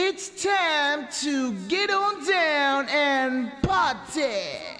It's time to get on down and party.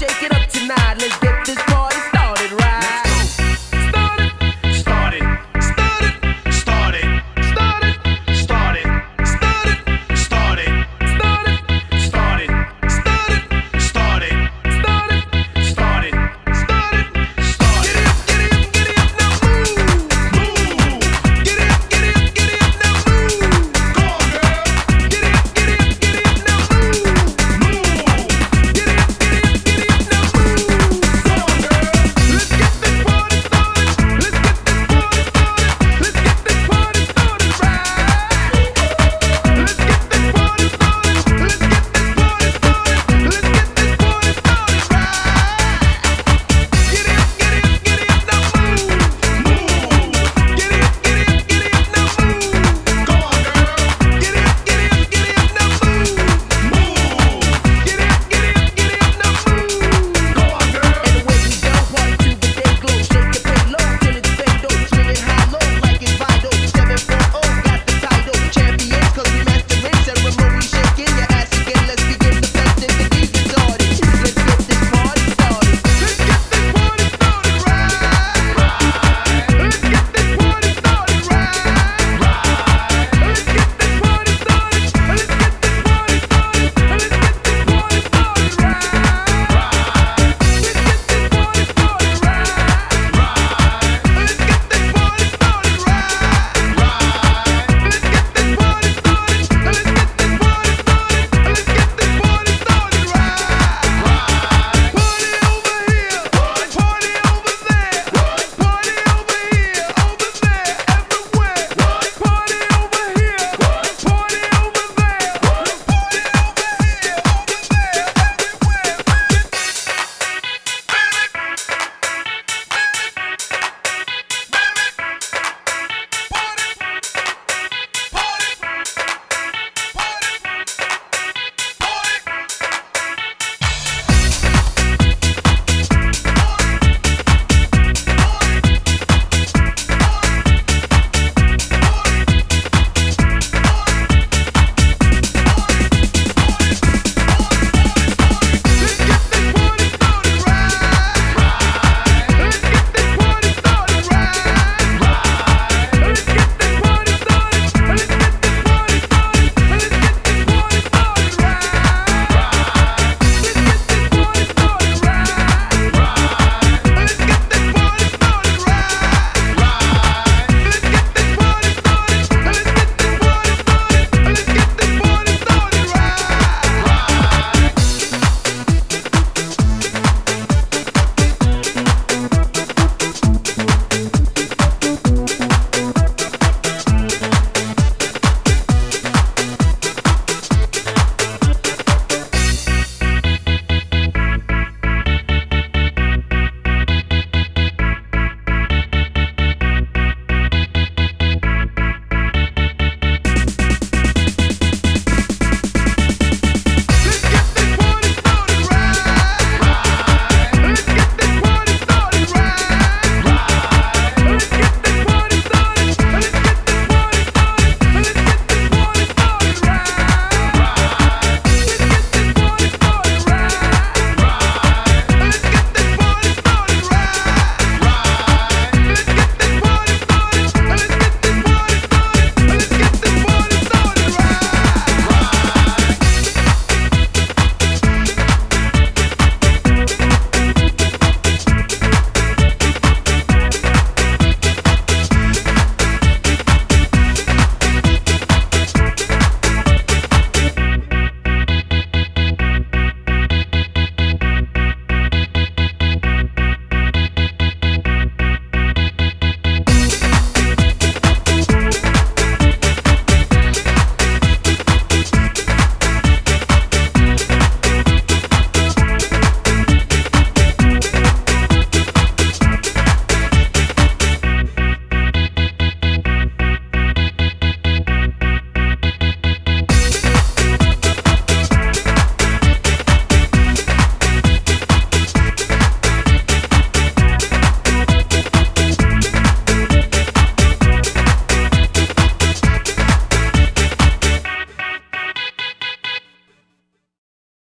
shake it up.